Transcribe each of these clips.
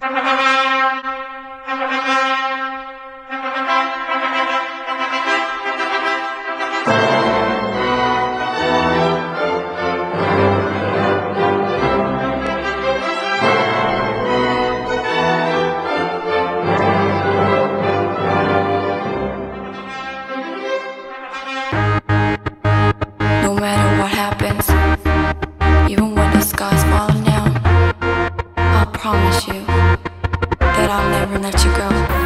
哈哈哈。everyone let you go.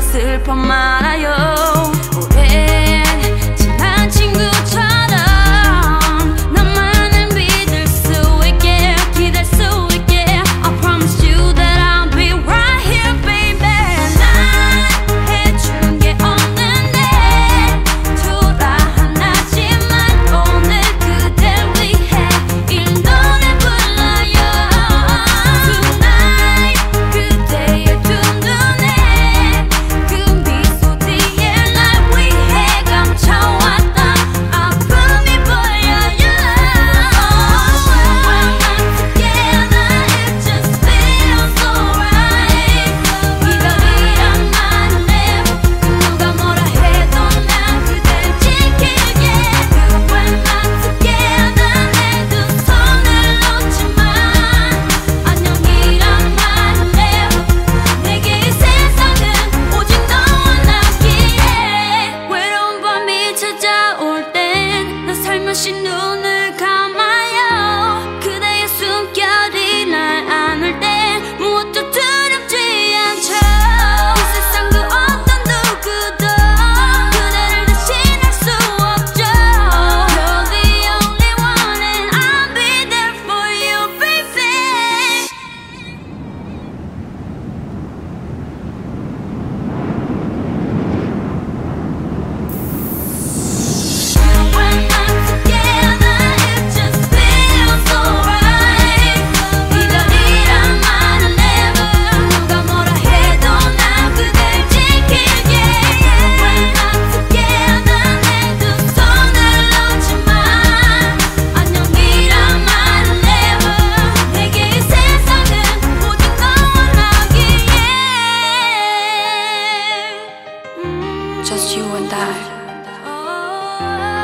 슬퍼 말아요 şimdi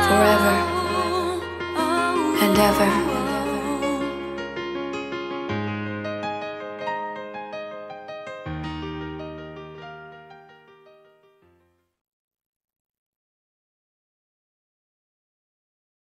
forever and ever.